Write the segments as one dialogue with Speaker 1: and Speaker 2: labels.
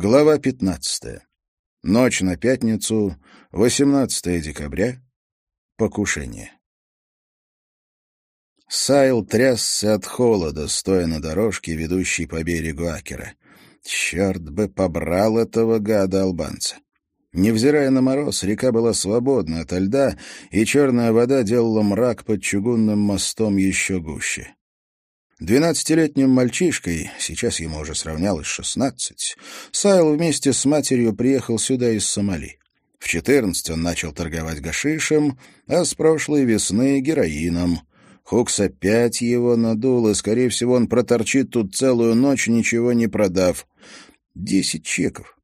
Speaker 1: Глава 15. Ночь на пятницу, 18 декабря. Покушение. Сайл трясся от холода, стоя на дорожке, ведущей по берегу Акера. Черт бы побрал этого гада-албанца. Невзирая на мороз, река была свободна ото льда, и черная вода делала мрак под чугунным мостом еще гуще. Двенадцатилетним мальчишкой, сейчас ему уже сравнялось шестнадцать, Сайл вместе с матерью приехал сюда из Сомали. В четырнадцать он начал торговать гашишем, а с прошлой весны — героином. Хукс опять его надул, и, скорее всего, он проторчит тут целую ночь, ничего не продав. Десять чеков.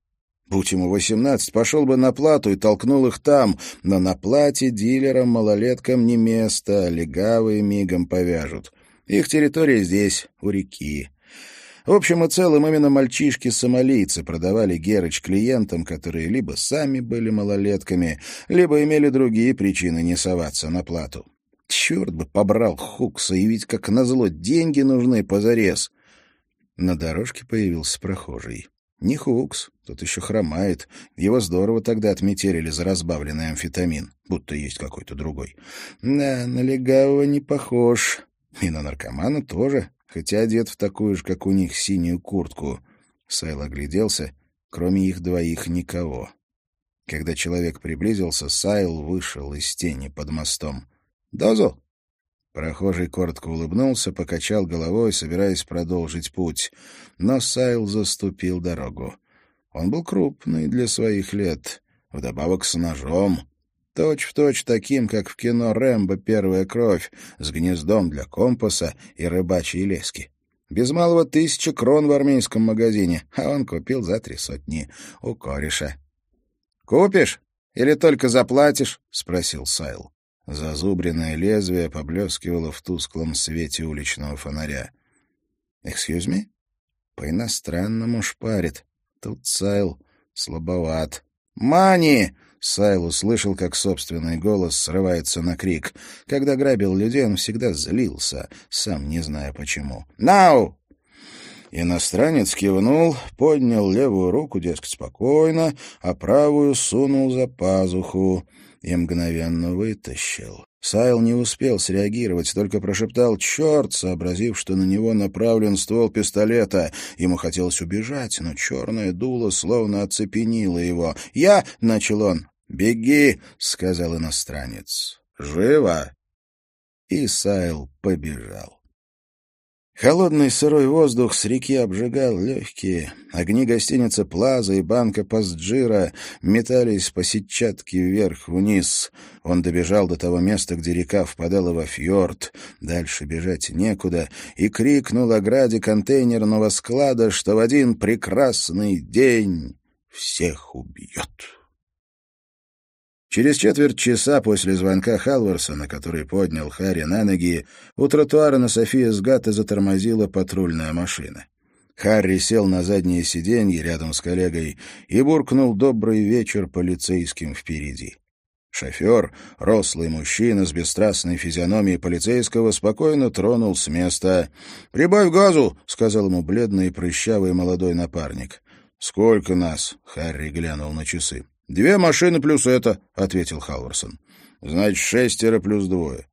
Speaker 1: Будь ему восемнадцать, пошел бы на плату и толкнул их там, но на плате дилерам-малолеткам не место, легавые мигом повяжут. Их территория здесь, у реки. В общем и целом, именно мальчишки-сомалийцы продавали Герыч клиентам, которые либо сами были малолетками, либо имели другие причины не соваться на плату. Черт бы побрал Хукса, и ведь, как назло, деньги нужны позарез. На дорожке появился прохожий. Не Хукс, тот еще хромает. Его здорово тогда отметелили за разбавленный амфетамин, будто есть какой-то другой. Да, на легавого не похож. И на наркомана тоже, хотя одет в такую же, как у них, синюю куртку. Сайл огляделся, кроме их двоих никого. Когда человек приблизился, Сайл вышел из тени под мостом. «Дозу!» Прохожий коротко улыбнулся, покачал головой, собираясь продолжить путь. Но Сайл заступил дорогу. Он был крупный для своих лет, вдобавок с ножом. Точь-в-точь точь таким, как в кино «Рэмбо. Первая кровь», с гнездом для компаса и рыбачьей лески. Без малого тысяча крон в армейском магазине, а он купил за три сотни у кореша. «Купишь или только заплатишь?» — спросил Сайл. Зазубренное лезвие поблескивало в тусклом свете уличного фонаря. «Excuse me?» «По-иностранному шпарит. Тут Сайл слабоват». «Мани!» Сайл услышал, как собственный голос срывается на крик. Когда грабил людей, он всегда злился, сам не зная почему. «Нау!» Иностранец кивнул, поднял левую руку, дескать, спокойно, а правую сунул за пазуху и мгновенно вытащил. Сайл не успел среагировать, только прошептал «Черт!», сообразив, что на него направлен ствол пистолета. Ему хотелось убежать, но черное дуло словно оцепенило его. «Я!» — начал он. «Беги!» — сказал иностранец. «Живо!» И Сайл побежал. Холодный сырой воздух с реки обжигал легкие. Огни гостиницы «Плаза» и банка «Пасджира» метались по сетчатке вверх-вниз. Он добежал до того места, где река впадала во фьорд. Дальше бежать некуда. И крикнул о граде контейнерного склада, что в один прекрасный день всех убьет. Через четверть часа после звонка Халварсона, который поднял Харри на ноги, у тротуара на София Сгата затормозила патрульная машина. Харри сел на заднее сиденье рядом с коллегой и буркнул «Добрый вечер» полицейским впереди. Шофер, рослый мужчина с бесстрастной физиономией полицейского, спокойно тронул с места. «Прибавь газу!» — сказал ему бледный и прыщавый молодой напарник. «Сколько нас?» — Харри глянул на часы. «Две машины плюс это», — ответил Халварсон. «Значит, шестеро плюс двое.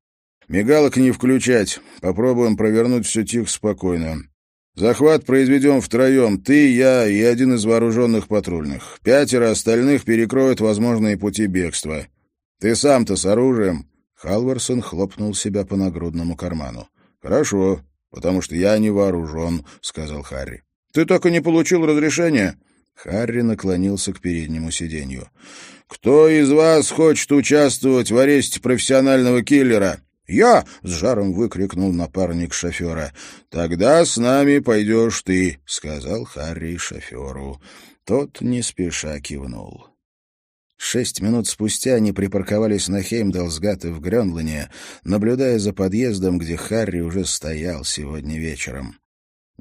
Speaker 1: Мигалок не включать. Попробуем провернуть все тихо, спокойно. Захват произведем втроем. Ты, я и один из вооруженных патрульных. Пятеро остальных перекроют возможные пути бегства. Ты сам-то с оружием?» Халварсон хлопнул себя по нагрудному карману. «Хорошо, потому что я не вооружен», — сказал Харри. «Ты так и не получил разрешения?» Харри наклонился к переднему сиденью. «Кто из вас хочет участвовать в аресте профессионального киллера?» «Я!» — с жаром выкрикнул напарник шофера. «Тогда с нами пойдешь ты», — сказал Харри шоферу. Тот не спеша кивнул. Шесть минут спустя они припарковались на Хеймдалсгате в Грёнлоне, наблюдая за подъездом, где Харри уже стоял сегодня вечером.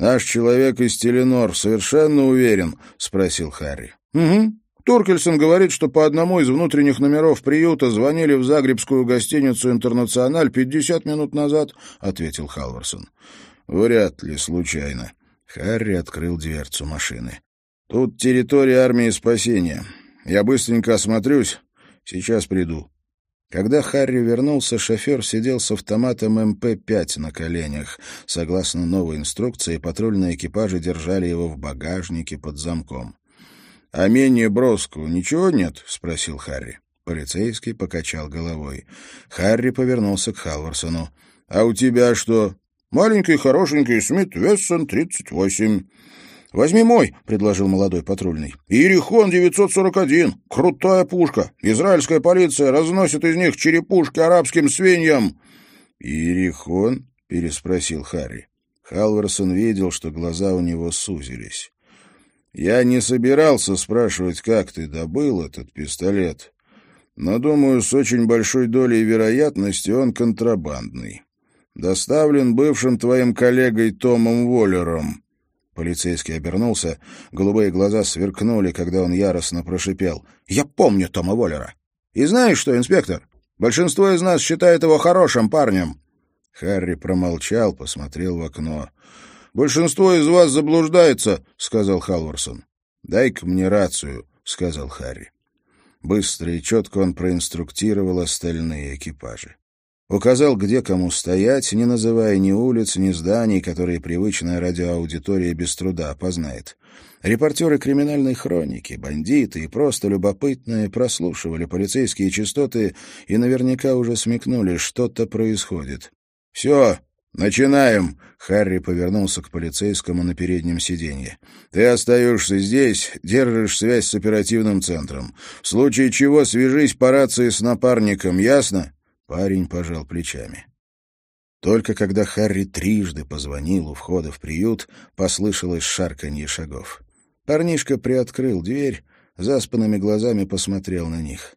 Speaker 1: «Наш человек из Теленор совершенно уверен?» — спросил Харри. «Угу. Туркельсон говорит, что по одному из внутренних номеров приюта звонили в загребскую гостиницу «Интернациональ» пятьдесят минут назад», — ответил Халварсон. «Вряд ли случайно». Харри открыл дверцу машины. Тут территория армии спасения. Я быстренько осмотрюсь. Сейчас приду». Когда Харри вернулся, шофер сидел с автоматом МП-5 на коленях. Согласно новой инструкции, патрульные экипажи держали его в багажнике под замком. — А менее броского ничего нет? — спросил Харри. Полицейский покачал головой. Харри повернулся к Халварсону. — А у тебя что? — Маленький хорошенький Смит Вессон, 38. «Возьми мой», — предложил молодой патрульный. «Иерихон 941. Крутая пушка. Израильская полиция разносит из них черепушки арабским свиньям». «Иерихон?» — переспросил Харри. Халварсон видел, что глаза у него сузились. «Я не собирался спрашивать, как ты добыл этот пистолет, но, думаю, с очень большой долей вероятности он контрабандный. Доставлен бывшим твоим коллегой Томом Воллером». Полицейский обернулся, голубые глаза сверкнули, когда он яростно прошипел. «Я помню Тома Воллера. И знаешь что, инспектор, большинство из нас считает его хорошим парнем». Харри промолчал, посмотрел в окно. «Большинство из вас заблуждается», — сказал Халварсон. «Дай-ка мне рацию», — сказал Харри. Быстро и четко он проинструктировал остальные экипажи. Указал, где кому стоять, не называя ни улиц, ни зданий, которые привычная радиоаудитория без труда опознает. Репортеры криминальной хроники, бандиты и просто любопытные прослушивали полицейские частоты и наверняка уже смекнули, что-то происходит. «Все, начинаем!» — Харри повернулся к полицейскому на переднем сиденье. «Ты остаешься здесь, держишь связь с оперативным центром. В случае чего свяжись по рации с напарником, ясно?» Парень пожал плечами. Только когда Харри трижды позвонил у входа в приют, послышалось шарканье шагов. Парнишка приоткрыл дверь, заспанными глазами посмотрел на них.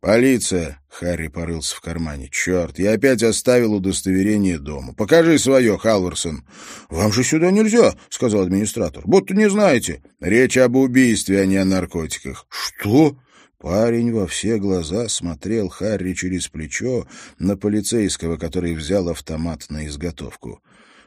Speaker 1: «Полиция!» — Харри порылся в кармане. «Черт, я опять оставил удостоверение дома. Покажи свое, Халварсон!» «Вам же сюда нельзя!» — сказал администратор. «Будто не знаете. Речь об убийстве, а не о наркотиках». «Что?» Парень во все глаза смотрел Харри через плечо на полицейского, который взял автомат на изготовку.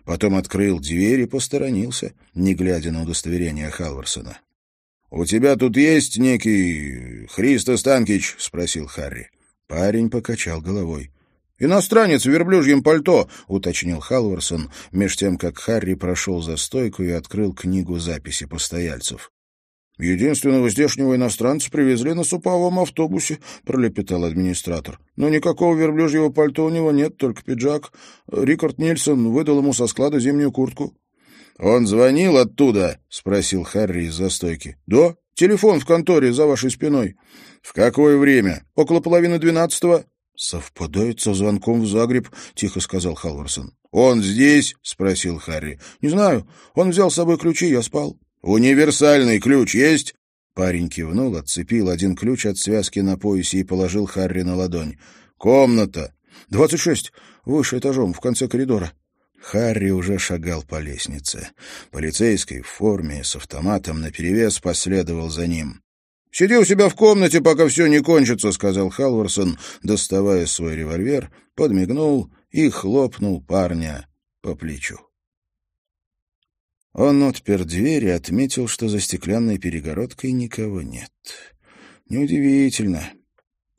Speaker 1: Потом открыл дверь и посторонился, не глядя на удостоверение Халварсона. — У тебя тут есть некий Христос Танкич? — спросил Харри. Парень покачал головой. — Иностранец в верблюжьем пальто, — уточнил Халварсон, меж тем, как Харри прошел за стойку и открыл книгу записи постояльцев. «Единственного здешнего иностранца привезли на суповом автобусе», — пролепетал администратор. «Но никакого верблюжьего пальто у него нет, только пиджак. Рикард Нильсон выдал ему со склада зимнюю куртку». «Он звонил оттуда?» — спросил Харри из застойки. «Да, телефон в конторе за вашей спиной». «В какое время?» «Около половины двенадцатого». «Совпадает со звонком в Загреб», — тихо сказал Халварсон. «Он здесь?» — спросил Харри. «Не знаю. Он взял с собой ключи, я спал». «Универсальный ключ есть?» Парень кивнул, отцепил один ключ от связки на поясе и положил Харри на ладонь. «Комната!» «Двадцать шесть. Выше этажом, в конце коридора». Харри уже шагал по лестнице. Полицейский в форме, с автоматом наперевес последовал за ним. «Сиди у себя в комнате, пока все не кончится», — сказал Халварсон, доставая свой револьвер, подмигнул и хлопнул парня по плечу. Он отпер дверь и отметил, что за стеклянной перегородкой никого нет. Неудивительно.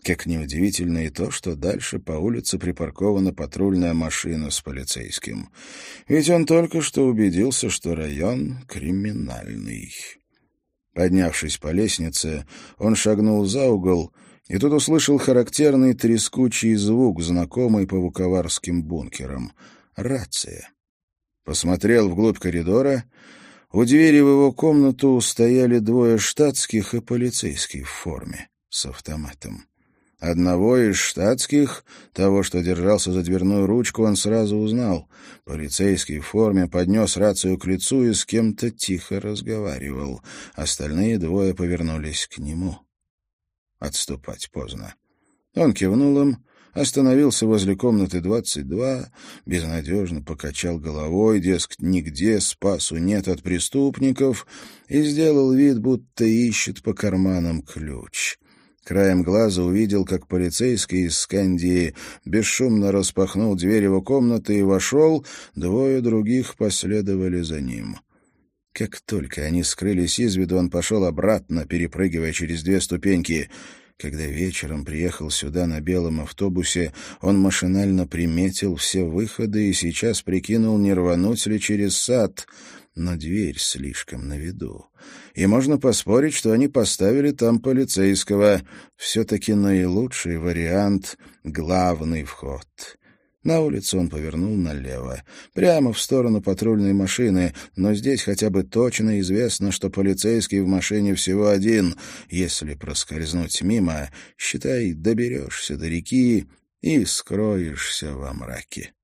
Speaker 1: Как неудивительно и то, что дальше по улице припаркована патрульная машина с полицейским. Ведь он только что убедился, что район криминальный. Поднявшись по лестнице, он шагнул за угол и тут услышал характерный трескучий звук, знакомый по вуковарским бункерам. Рация. Посмотрел вглубь коридора. У двери в его комнату стояли двое штатских и полицейский в форме с автоматом. Одного из штатских, того, что держался за дверную ручку, он сразу узнал. Полицейский в форме поднес рацию к лицу и с кем-то тихо разговаривал. Остальные двое повернулись к нему. Отступать поздно. Он кивнул им, Остановился возле комнаты 22, безнадежно покачал головой, дескать, нигде спасу нет от преступников, и сделал вид, будто ищет по карманам ключ. Краем глаза увидел, как полицейский из Скандии бесшумно распахнул дверь его комнаты и вошел, двое других последовали за ним. Как только они скрылись из виду, он пошел обратно, перепрыгивая через две ступеньки. Когда вечером приехал сюда на белом автобусе, он машинально приметил все выходы и сейчас прикинул, не рвануть ли через сад — но дверь слишком на виду. И можно поспорить, что они поставили там полицейского. Все-таки наилучший вариант — главный вход. На улицу он повернул налево, прямо в сторону патрульной машины, но здесь хотя бы точно известно, что полицейский в машине всего один. Если проскользнуть мимо, считай, доберешься до реки и скроешься во мраке.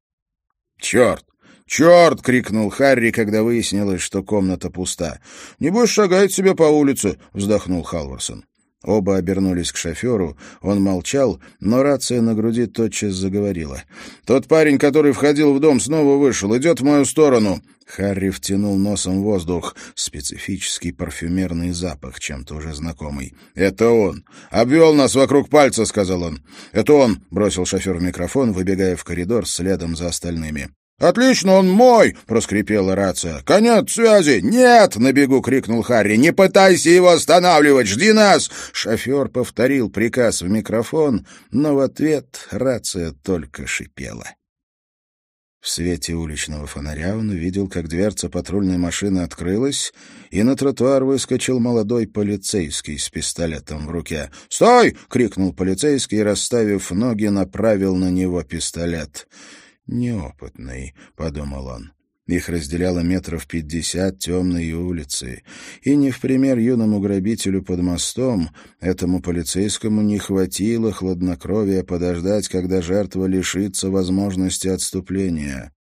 Speaker 1: «Черт! «Черт!» — крикнул Харри, когда выяснилось, что комната пуста. «Небось, шагает себе по улице», — вздохнул Халварсон. Оба обернулись к шоферу. Он молчал, но рация на груди тотчас заговорила. «Тот парень, который входил в дом, снова вышел. Идет в мою сторону». Харри втянул носом воздух. Специфический парфюмерный запах, чем-то уже знакомый. «Это он! Обвел нас вокруг пальца», — сказал он. «Это он!» — бросил шофер в микрофон, выбегая в коридор следом за остальными. «Отлично, он мой!» — проскрипела рация. «Конец связи!» «Нет!» — на бегу крикнул Харри. «Не пытайся его останавливать! Жди нас!» Шофер повторил приказ в микрофон, но в ответ рация только шипела. В свете уличного фонаря он увидел, как дверца патрульной машины открылась, и на тротуар выскочил молодой полицейский с пистолетом в руке. «Стой!» — крикнул полицейский и, расставив ноги, направил на него пистолет. «Неопытный», — подумал он. Их разделяло метров пятьдесят темные улицы. И не в пример юному грабителю под мостом, этому полицейскому не хватило хладнокровия подождать, когда жертва лишится возможности отступления.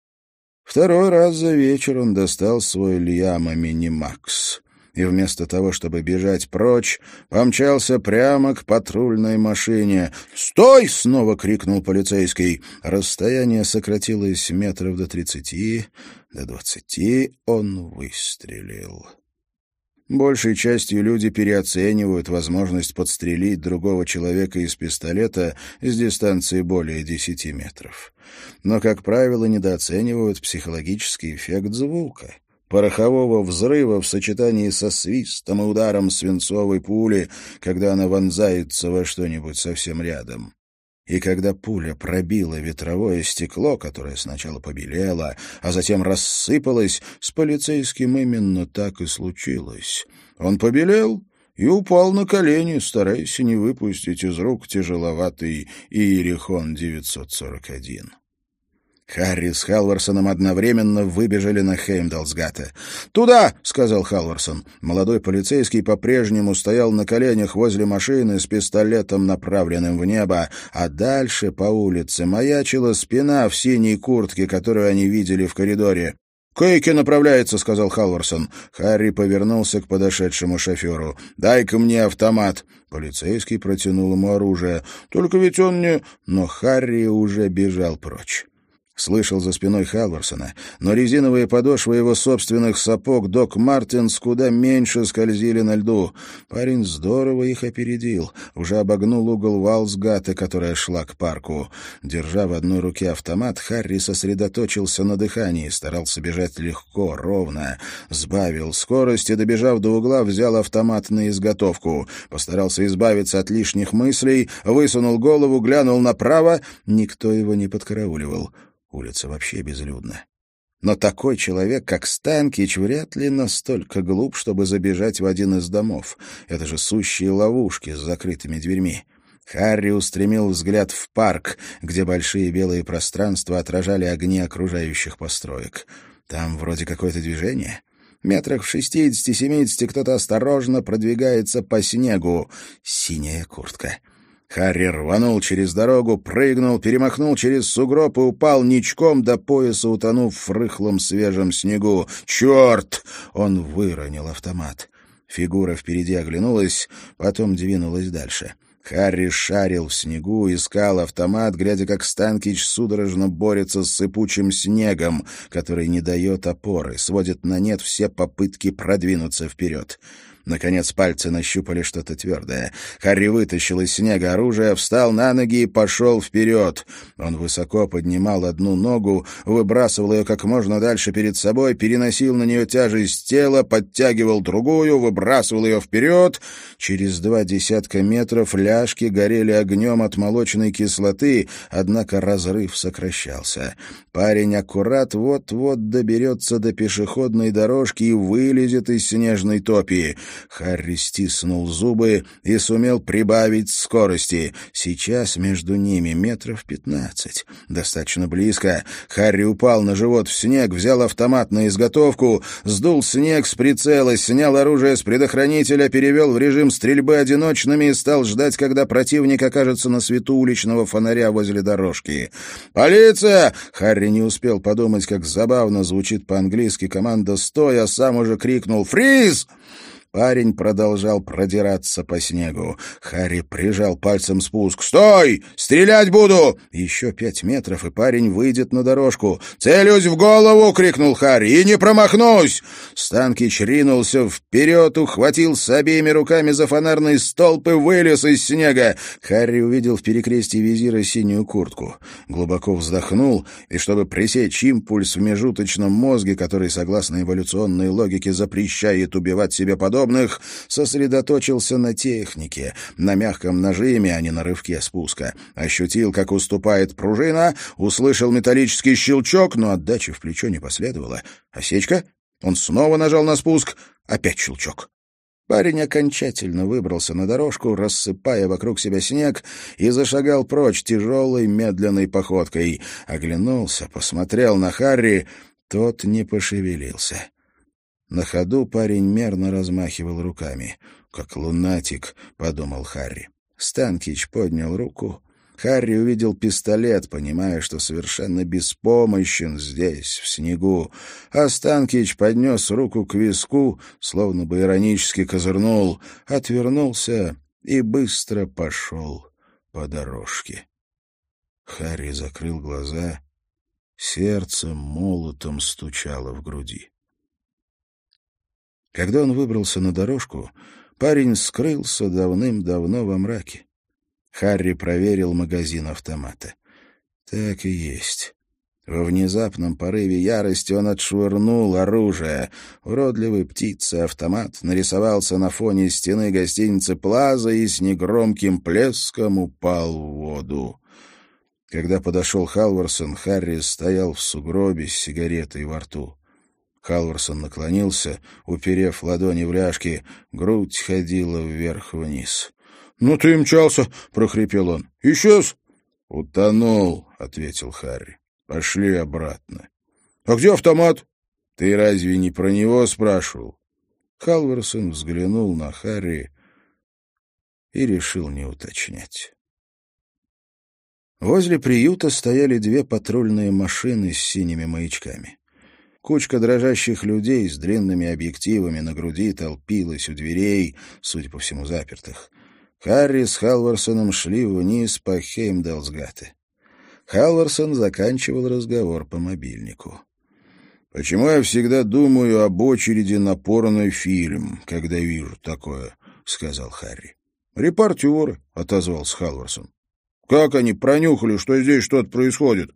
Speaker 1: Второй раз за вечер он достал свой Льяма Минимакс и вместо того, чтобы бежать прочь, помчался прямо к патрульной машине. «Стой!» — снова крикнул полицейский. Расстояние сократилось метров до тридцати, до двадцати. Он выстрелил. Большей частью люди переоценивают возможность подстрелить другого человека из пистолета с дистанции более десяти метров. Но, как правило, недооценивают психологический эффект звука порохового взрыва в сочетании со свистом и ударом свинцовой пули, когда она вонзается во что-нибудь совсем рядом. И когда пуля пробила ветровое стекло, которое сначала побелело, а затем рассыпалось, с полицейским именно так и случилось. Он побелел и упал на колени, стараясь не выпустить из рук тяжеловатый Иерихон 941. Харри с Халварсоном одновременно выбежали на Хеймдалсгата. «Туда!» — сказал Халварсон. Молодой полицейский по-прежнему стоял на коленях возле машины с пистолетом, направленным в небо, а дальше по улице маячила спина в синей куртке, которую они видели в коридоре. «Кейки направляется», — сказал Халварсон. Харри повернулся к подошедшему шоферу. «Дай-ка мне автомат». Полицейский протянул ему оружие. «Только ведь он не...» Но Харри уже бежал прочь. Слышал за спиной Халварсона, но резиновые подошвы его собственных сапог Док Мартинс куда меньше скользили на льду. Парень здорово их опередил, уже обогнул угол Валсгата, которая шла к парку. Держа в одной руке автомат, Харри сосредоточился на дыхании, старался бежать легко, ровно. Сбавил скорость и, добежав до угла, взял автомат на изготовку. Постарался избавиться от лишних мыслей, высунул голову, глянул направо. Никто его не подкарауливал. Улица вообще безлюдна. Но такой человек, как Станкич, вряд ли настолько глуп, чтобы забежать в один из домов. Это же сущие ловушки с закрытыми дверьми. Харри устремил взгляд в парк, где большие белые пространства отражали огни окружающих построек. Там вроде какое-то движение. Метрах в шестидесяти-семидесяти кто-то осторожно продвигается по снегу. Синяя куртка. Харри рванул через дорогу, прыгнул, перемахнул через сугроб и упал ничком до пояса, утонув в рыхлом свежем снегу. «Черт!» — он выронил автомат. Фигура впереди оглянулась, потом двинулась дальше. Харри шарил в снегу, искал автомат, глядя, как Станкич судорожно борется с сыпучим снегом, который не дает опоры, сводит на нет все попытки продвинуться вперед. Наконец пальцы нащупали что-то твердое. Харри вытащил из снега оружие, встал на ноги и пошел вперед. Он высоко поднимал одну ногу, выбрасывал ее как можно дальше перед собой, переносил на нее тяжесть тела, подтягивал другую, выбрасывал ее вперед. Через два десятка метров ляжки горели огнем от молочной кислоты, однако разрыв сокращался. Парень аккурат вот-вот доберется до пешеходной дорожки и вылезет из снежной топи. Харри стиснул зубы и сумел прибавить скорости. Сейчас между ними метров пятнадцать. Достаточно близко. Харри упал на живот в снег, взял автомат на изготовку, сдул снег с прицела, снял оружие с предохранителя, перевел в режим стрельбы одиночными и стал ждать, когда противник окажется на свету уличного фонаря возле дорожки. «Полиция!» Харри не успел подумать, как забавно звучит по-английски команда «Стой!», а сам уже крикнул «Фриз!» Парень продолжал продираться по снегу. Харри прижал пальцем спуск. «Стой! Стрелять буду!» Еще пять метров, и парень выйдет на дорожку. «Целюсь в голову!» — крикнул Харри. «И не промахнусь!» Станкич ринулся вперед, ухватился обеими руками за фонарный столб и вылез из снега. Харри увидел в перекрестии визира синюю куртку. Глубоко вздохнул, и чтобы пресечь импульс в межуточном мозге, который, согласно эволюционной логике, запрещает убивать себе подобное, подобных, сосредоточился на технике, на мягком нажиме, а не на рывке спуска. Ощутил, как уступает пружина, услышал металлический щелчок, но отдачи в плечо не последовало. Осечка? Он снова нажал на спуск. Опять щелчок. Парень окончательно выбрался на дорожку, рассыпая вокруг себя снег, и зашагал прочь тяжелой медленной походкой. Оглянулся, посмотрел на Харри. Тот не пошевелился. На ходу парень мерно размахивал руками. «Как лунатик», — подумал Харри. Станкич поднял руку. Харри увидел пистолет, понимая, что совершенно беспомощен здесь, в снегу. А Станкич поднес руку к виску, словно бы иронически козырнул, отвернулся и быстро пошел по дорожке. Харри закрыл глаза. Сердце молотом стучало в груди. Когда он выбрался на дорожку, парень скрылся давным-давно во мраке. Харри проверил магазин автомата. Так и есть. Во внезапном порыве ярости он отшвырнул оружие. Уродливый птица-автомат нарисовался на фоне стены гостиницы «Плаза» и с негромким плеском упал в воду. Когда подошел Халварсон, Харри стоял в сугробе с сигаретой во рту. Халварсон наклонился, уперев ладони в ляжки, грудь ходила вверх-вниз. — Ну ты мчался, — прохрипел он. — Исчез? — Утонул, — ответил Харри. — Пошли обратно. — А где автомат? — Ты разве не про него спрашивал? Халварсон взглянул на Харри и решил не уточнять. Возле приюта стояли две патрульные машины с синими маячками. Кучка дрожащих людей с длинными объективами на груди толпилась у дверей, судя по всему, запертых. Харри с Халварсоном шли вниз по Хеймдалсгате. Халварсон заканчивал разговор по мобильнику. «Почему я всегда думаю об очереди на порный фильм, когда вижу такое?» — сказал Харри. «Репортеры», — отозвался Халварсон. «Как они пронюхали, что здесь что-то происходит?»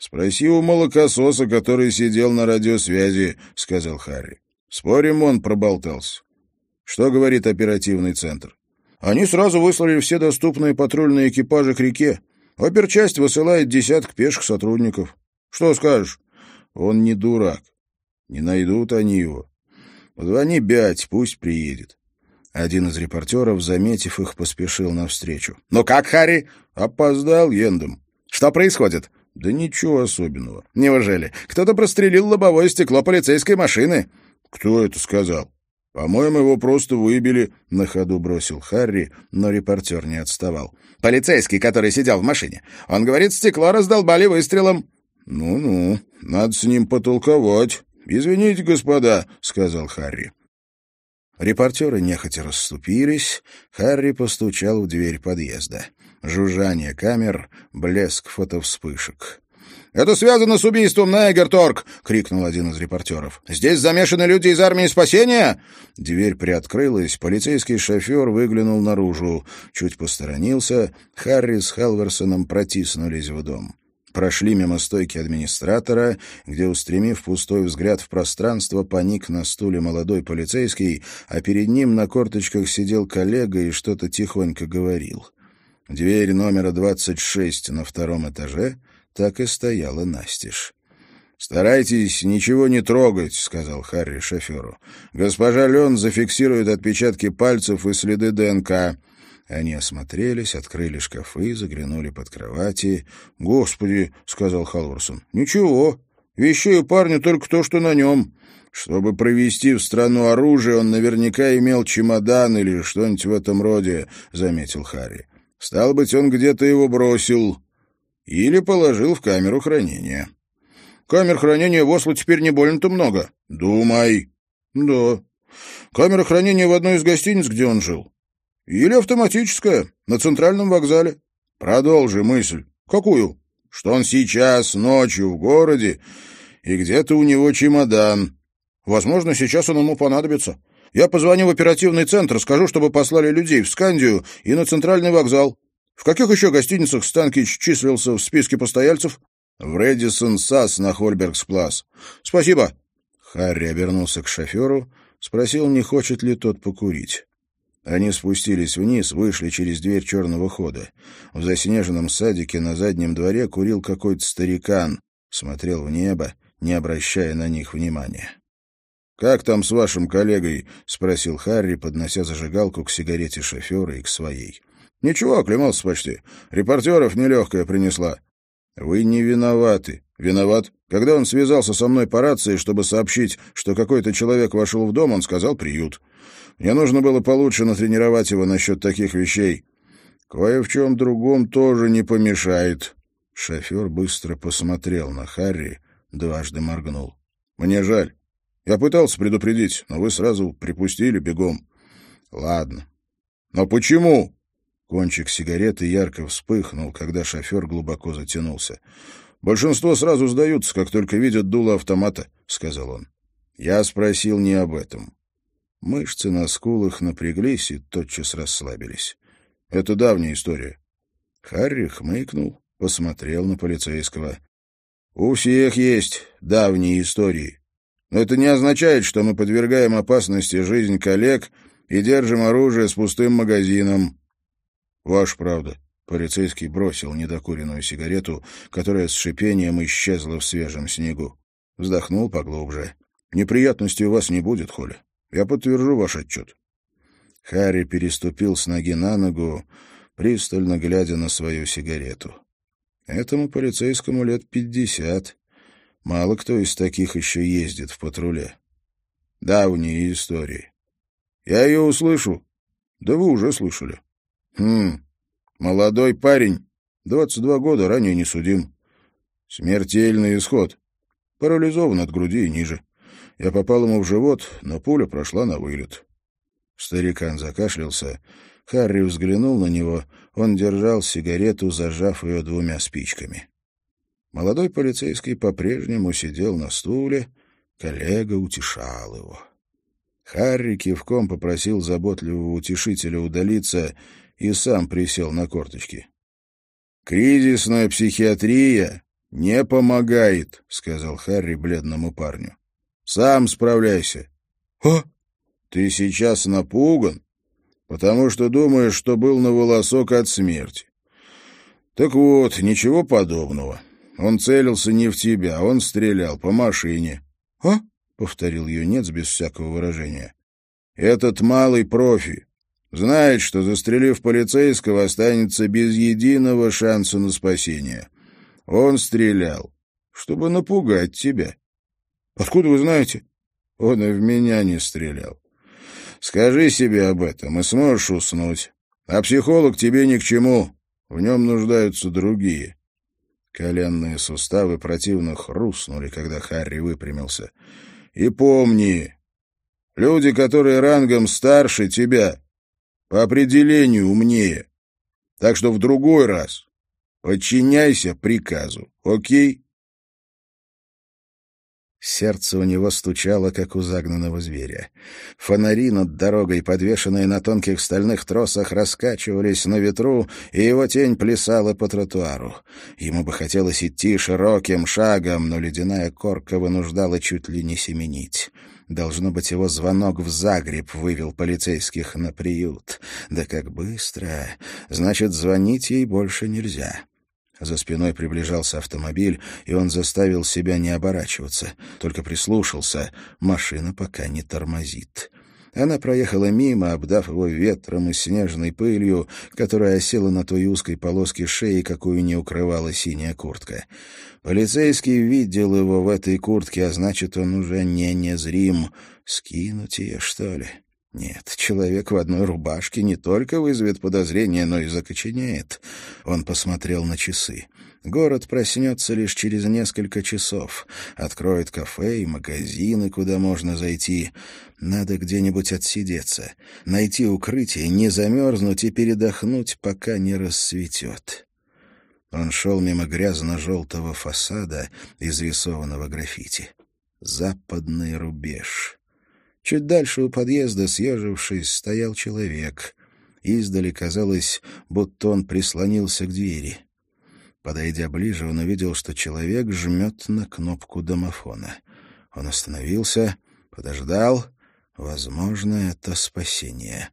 Speaker 1: «Спроси у молокососа, который сидел на радиосвязи», — сказал Харри. «Спорим, он проболтался. Что говорит оперативный центр?» «Они сразу выслали все доступные патрульные экипажи к реке. Оперчасть высылает десяток пеших сотрудников. Что скажешь?» «Он не дурак. Не найдут они его. Позвони Бять, пусть приедет». Один из репортеров, заметив их, поспешил навстречу. «Ну как, Харри?» «Опоздал, Ендом». «Что происходит?» Да ничего особенного. Неужели? Кто-то прострелил лобовое стекло полицейской машины. Кто это сказал? По-моему, его просто выбили, на ходу бросил Харри, но репортер не отставал. Полицейский, который сидел в машине. Он говорит, стекло раздолбали выстрелом. Ну-ну, надо с ним потолковать. Извините, господа, сказал Харри. Репортеры нехотя расступились. Харри постучал в дверь подъезда жужжание камер, блеск фотовспышек. «Это связано с убийством на Эгерторг!» — крикнул один из репортеров. «Здесь замешаны люди из армии спасения!» Дверь приоткрылась, полицейский шофер выглянул наружу. Чуть посторонился, Харри с Халверсоном протиснулись в дом. Прошли мимо стойки администратора, где, устремив пустой взгляд в пространство, паник на стуле молодой полицейский, а перед ним на корточках сидел коллега и что-то тихонько говорил. Дверь номера 26 на втором этаже так и стояла настежь. «Старайтесь ничего не трогать», — сказал Харри шоферу. «Госпожа Лен зафиксирует отпечатки пальцев и следы ДНК». Они осмотрелись, открыли шкафы, заглянули под кровати. «Господи», — сказал Халварсон, — «ничего. Вещей у парня только то, что на нем. Чтобы провести в страну оружие, он наверняка имел чемодан или что-нибудь в этом роде», — заметил Харри. «Стал быть, он где-то его бросил». Или положил в камеру хранения. Камер хранения в Осло теперь не больно-то много. Думай. Да. Камера хранения в одной из гостиниц, где он жил. Или автоматическая, на центральном вокзале. Продолжи мысль. Какую? Что он сейчас, ночью, в городе, и где-то у него чемодан. Возможно, сейчас он ему понадобится. Я позвоню в оперативный центр, скажу, чтобы послали людей в Скандию и на центральный вокзал. В каких еще гостиницах Станкич числился в списке постояльцев? В Редисон Сас на Хольбергсплас. Спасибо. Харри обернулся к шоферу, спросил, не хочет ли тот покурить. Они спустились вниз, вышли через дверь черного хода. В заснеженном садике на заднем дворе курил какой-то старикан, смотрел в небо, не обращая на них внимания. «Как там с вашим коллегой?» — спросил Харри, поднося зажигалку к сигарете шофера и к своей. Ничего, оклемался почти. Репортеров нелегкая принесла. Вы не виноваты. Виноват. Когда он связался со мной по рации, чтобы сообщить, что какой-то человек вошел в дом, он сказал «приют». Мне нужно было получше натренировать его насчет таких вещей. Кое в чем другом тоже не помешает. Шофер быстро посмотрел на Харри, дважды моргнул. «Мне жаль. Я пытался предупредить, но вы сразу припустили бегом». «Ладно. Но почему?» Кончик сигареты ярко вспыхнул, когда шофер глубоко затянулся. «Большинство сразу сдаются, как только видят дуло автомата», — сказал он. Я спросил не об этом. Мышцы на скулах напряглись и тотчас расслабились. Это давняя история. Харри хмыкнул, посмотрел на полицейского. «У всех есть давние истории. Но это не означает, что мы подвергаем опасности жизнь коллег и держим оружие с пустым магазином. Ваша правда. Полицейский бросил недокуренную сигарету, которая с шипением исчезла в свежем снегу. Вздохнул поглубже. Неприятностей у вас не будет, Холли. Я подтвержу ваш отчет. Харри переступил с ноги на ногу, пристально глядя на свою сигарету. Этому полицейскому лет пятьдесят. Мало кто из таких еще ездит в патруле. Давние истории. Я ее услышу. Да вы уже слышали. Хм, молодой парень, двадцать два года, ранее не судим. Смертельный исход. Парализован от груди и ниже. Я попал ему в живот, но пуля прошла на вылет. Старикан закашлялся. Харри взглянул на него. Он держал сигарету, зажав ее двумя спичками. Молодой полицейский по-прежнему сидел на стуле. Коллега утешал его. Харри кивком попросил заботливого утешителя удалиться и сам присел на корточки. «Кризисная психиатрия не помогает», — сказал Харри бледному парню. «Сам справляйся». «А?» «Ты сейчас напуган, потому что думаешь, что был на волосок от смерти. Так вот, ничего подобного. Он целился не в тебя, он стрелял по машине». «А?» — повторил юнец без всякого выражения. «Этот малый профи. Знает, что, застрелив полицейского, останется без единого шанса на спасение. Он стрелял, чтобы напугать тебя. Откуда вы знаете? Он и в меня не стрелял. Скажи себе об этом, и сможешь уснуть. А психолог тебе ни к чему. В нем нуждаются другие. Коленные суставы противно хрустнули, когда Харри выпрямился. И помни, люди, которые рангом старше тебя, по определению умнее. Так что в другой раз подчиняйся приказу, окей? Сердце у него стучало, как у загнанного зверя. Фонари над дорогой, подвешенные на тонких стальных тросах, раскачивались на ветру, и его тень плясала по тротуару. Ему бы хотелось идти широким шагом, но ледяная корка вынуждала чуть ли не семенить. Должно быть, его звонок в Загреб вывел полицейских на приют. Да как быстро! Значит, звонить ей больше нельзя. За спиной приближался автомобиль, и он заставил себя не оборачиваться, только прислушался. Машина пока не тормозит. Она проехала мимо, обдав его ветром и снежной пылью, которая осела на той узкой полоске шеи, какую не укрывала синяя куртка. Полицейский видел его в этой куртке, а значит, он уже не незрим. Скинуть ее, что ли? Нет, человек в одной рубашке не только вызовет подозрение, но и закоченеет. Он посмотрел на часы. Город проснется лишь через несколько часов. Откроет кафе и магазины, куда можно зайти. Надо где-нибудь отсидеться, найти укрытие, не замерзнуть и передохнуть, пока не рассветет. Он шел мимо грязно-желтого фасада, изрисованного граффити. «Западный рубеж». Чуть дальше у подъезда, съежившись, стоял человек. Издали казалось, будто он прислонился к двери. Подойдя ближе, он увидел, что человек жмет на кнопку домофона. Он остановился, подождал. Возможно, это спасение.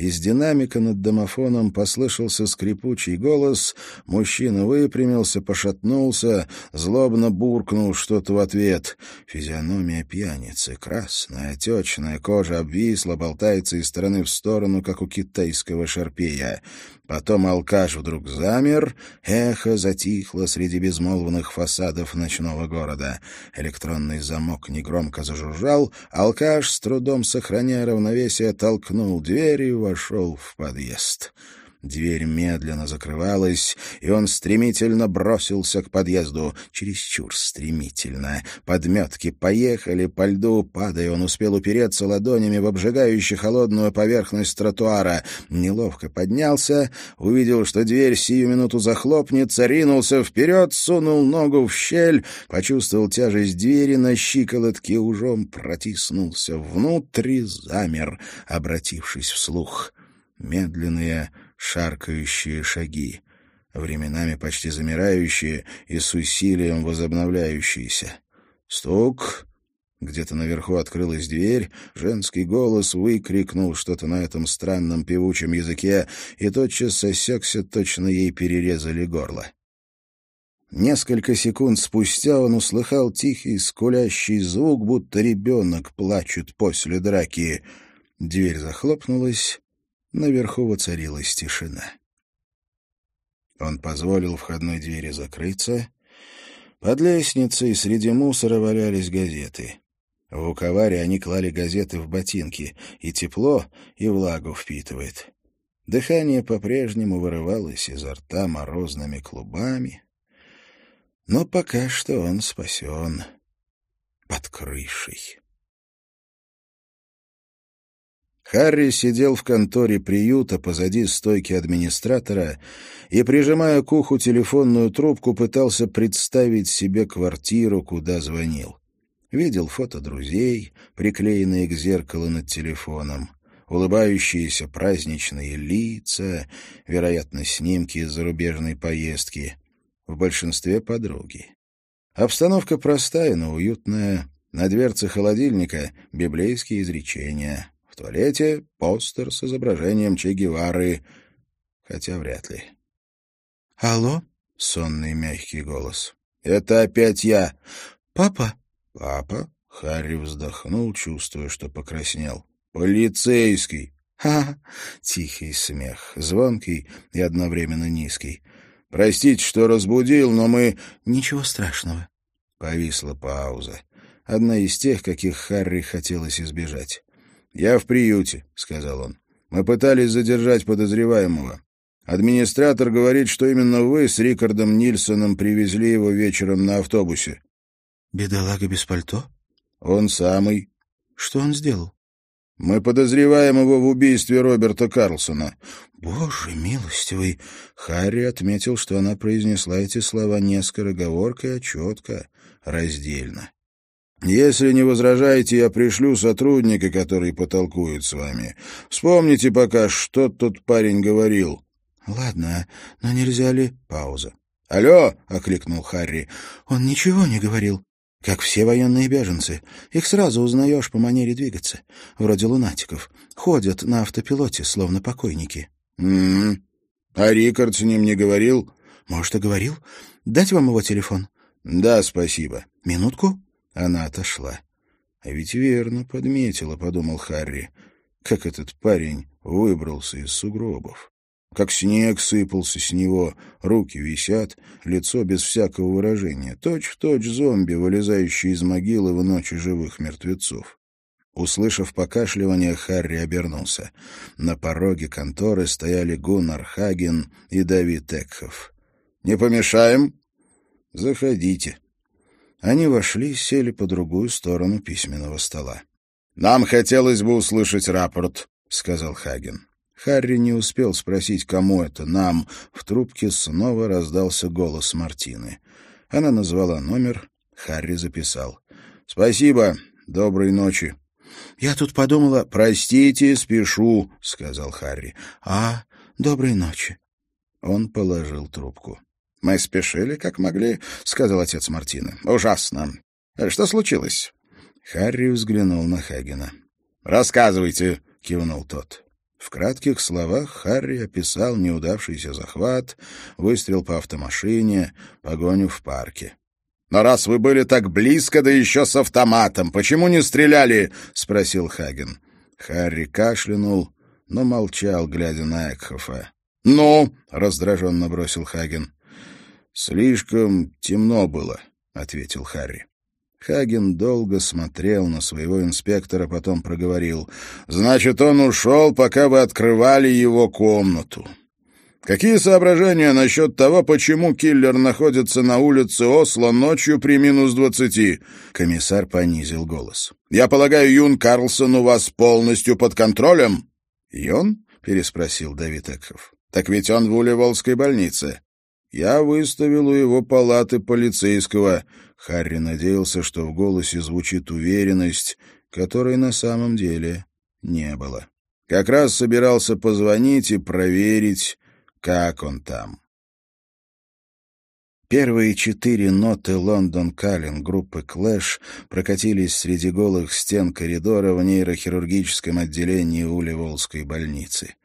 Speaker 1: Из динамика над домофоном послышался скрипучий голос. Мужчина выпрямился, пошатнулся, злобно буркнул что-то в ответ. Физиономия пьяницы, красная, отечная, кожа обвисла, болтается из стороны в сторону, как у китайского шарпея. Потом алкаш вдруг замер, эхо затихло среди безмолвных фасадов ночного города. Электронный замок негромко зажужжал, алкаш, с трудом сохраняя равновесие, толкнул дверь и вошел в подъезд. Дверь медленно закрывалась, и он стремительно бросился к подъезду. Чересчур стремительно. Подметки поехали по льду, падая, он успел упереться ладонями в обжигающую холодную поверхность тротуара. Неловко поднялся, увидел, что дверь сию минуту захлопнется, ринулся вперед, сунул ногу в щель, почувствовал тяжесть двери на щиколотке, ужом протиснулся внутрь и замер, обратившись вслух. Медленные шаркающие шаги, временами почти замирающие и с усилием возобновляющиеся. Стук. Где-то наверху открылась дверь, женский голос выкрикнул что-то на этом странном певучем языке, и тотчас сосекся, точно ей перерезали горло. Несколько секунд спустя он услыхал тихий скулящий звук, будто ребенок плачет после драки. Дверь захлопнулась, Наверху воцарилась тишина. Он позволил входной двери закрыться. Под лестницей среди мусора валялись газеты. В Уковаре они клали газеты в ботинки, и тепло, и влагу впитывает. Дыхание по-прежнему вырывалось изо рта морозными клубами. Но пока что он спасен под крышей. Харри сидел в конторе приюта позади стойки администратора и, прижимая к уху телефонную трубку, пытался представить себе квартиру, куда звонил. Видел фото друзей, приклеенные к зеркалу над телефоном, улыбающиеся праздничные лица, вероятно, снимки из зарубежной поездки, в большинстве подруги. Обстановка простая, но уютная. На дверце холодильника библейские изречения туалете постер с изображением Че Гевары, хотя вряд ли.
Speaker 2: «Алло?»
Speaker 1: — сонный мягкий голос. «Это опять я!»
Speaker 2: «Папа?»
Speaker 1: «Папа?» — Харри вздохнул, чувствуя, что покраснел. «Полицейский!»
Speaker 2: «Ха!»
Speaker 1: — тихий смех, звонкий и одновременно низкий. «Простите, что разбудил, но мы...»
Speaker 2: «Ничего страшного».
Speaker 1: Повисла пауза. Одна из тех, каких Харри хотелось избежать. «Я в приюте», — сказал он. «Мы пытались задержать подозреваемого. Администратор говорит, что именно вы с Рикардом Нильсоном привезли его вечером на автобусе».
Speaker 2: «Бедолага без пальто?»
Speaker 1: «Он самый».
Speaker 2: «Что он сделал?»
Speaker 1: «Мы подозреваем его в убийстве Роберта Карлсона».
Speaker 2: «Боже милостивый!»
Speaker 1: Харри отметил, что она произнесла эти слова не скороговоркой, а четко, раздельно. Если не возражаете, я пришлю сотрудника, который потолкует с вами. Вспомните пока, что тот парень говорил».
Speaker 2: «Ладно, но нельзя ли...»
Speaker 1: Пауза. «Алло!» — окликнул Харри.
Speaker 2: «Он ничего не говорил. Как все военные беженцы. Их сразу узнаешь по манере двигаться. Вроде лунатиков. Ходят на автопилоте, словно покойники».
Speaker 1: «М-м. А Рикард с ним не говорил?»
Speaker 2: «Может, и говорил. Дать вам его телефон?»
Speaker 1: «Да, спасибо».
Speaker 2: «Минутку?»
Speaker 1: Она отошла. «А ведь верно подметила», — подумал Харри, как этот парень выбрался из сугробов. Как снег сыпался с него, руки висят, лицо без всякого выражения, точь-в-точь точь зомби, вылезающий из могилы в ночи живых мертвецов. Услышав покашливание, Харри обернулся. На пороге конторы стояли Гуннар Хаген и Давид Экхов. «Не помешаем?» «Заходите». Они вошли и сели по другую сторону письменного стола. «Нам хотелось бы услышать рапорт», — сказал Хаген. Харри не успел спросить, кому это «нам». В трубке снова раздался голос Мартины. Она назвала номер, Харри записал. «Спасибо, доброй ночи».
Speaker 2: «Я тут подумала...»
Speaker 1: «Простите, спешу», — сказал Харри.
Speaker 2: «А, доброй ночи».
Speaker 1: Он положил трубку. «Мы спешили, как могли», — сказал отец Мартины. «Ужасно. Что случилось?» Харри взглянул на Хагена. «Рассказывайте», — кивнул тот. В кратких словах Харри описал неудавшийся захват, выстрел по автомашине, погоню в парке. «Но раз вы были так близко, да еще с автоматом, почему не стреляли?» — спросил Хаген. Харри кашлянул, но молчал, глядя на Экхофа. «Ну?» — раздраженно бросил Хаген. «Слишком темно было», — ответил Харри. Хаген долго смотрел на своего инспектора, потом проговорил. «Значит, он ушел, пока вы открывали его комнату. Какие соображения насчет того, почему киллер находится на улице Осло ночью при минус двадцати?» Комиссар понизил голос. «Я полагаю, Юн Карлсон у вас полностью под контролем?» «Юн?» — переспросил Давид Экхов. «Так ведь он в Улеволской больнице. Я выставил у его палаты полицейского. Харри надеялся, что в голосе звучит уверенность, которой на самом деле не было. Как раз собирался позвонить и проверить, как он там. Первые четыре ноты «Лондон Каллин» группы «Клэш» прокатились среди голых стен коридора в нейрохирургическом отделении Уливолской больницы.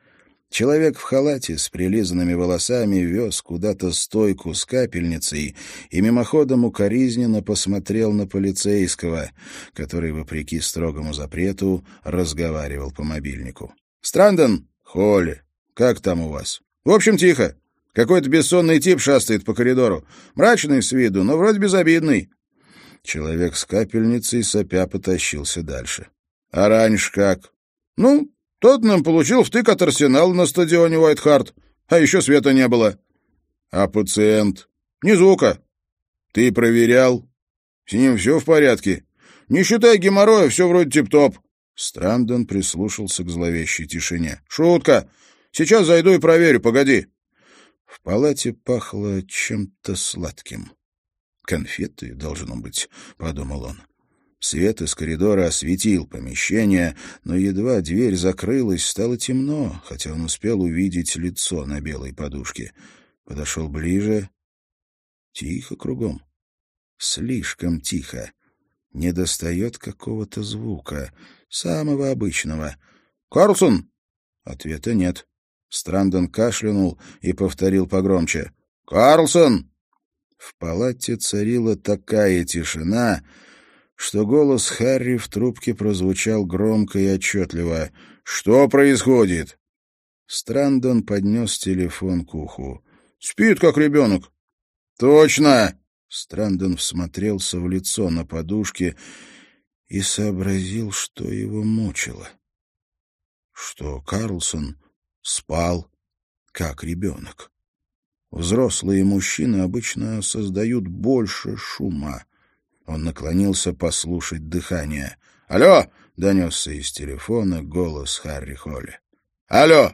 Speaker 1: Человек в халате с прилизанными волосами вез куда-то стойку с капельницей и мимоходом укоризненно посмотрел на полицейского, который, вопреки строгому запрету, разговаривал по мобильнику. «Страндон?» «Холли. Как там у вас?» «В общем, тихо. Какой-то бессонный тип шастает по коридору. Мрачный с виду, но вроде безобидный». Человек с капельницей сопя потащился дальше. «А раньше как?» «Ну, тот нам получил втык от арсенала на стадионе Уайтхарт, а еще света не было. А пациент? Ни звука. Ты проверял? С ним все в порядке? Не считая геморроя, все вроде тип-топ. Страндон прислушался к зловещей тишине. «Шутка! Сейчас зайду и проверю, погоди!» В палате пахло чем-то сладким. «Конфеты, должно быть», — подумал он. Свет из коридора осветил помещение, но едва дверь закрылась, стало темно, хотя он успел увидеть лицо на белой подушке. Подошел ближе. Тихо кругом. Слишком тихо. Не достает какого-то звука, самого обычного. «Карлсон!» Ответа нет. Страндон кашлянул и повторил погромче. «Карлсон!» В палате царила такая тишина, что голос Харри в трубке прозвучал громко и отчетливо. «Что происходит?» Страндон поднес телефон к уху. «Спит, как ребенок». «Точно!» Страндон всмотрелся в лицо на подушке и сообразил, что его мучило. Что Карлсон спал, как ребенок. Взрослые мужчины обычно создают больше шума. Он наклонился послушать дыхание. «Алло!» — донесся из телефона голос Харри Холли. «Алло!»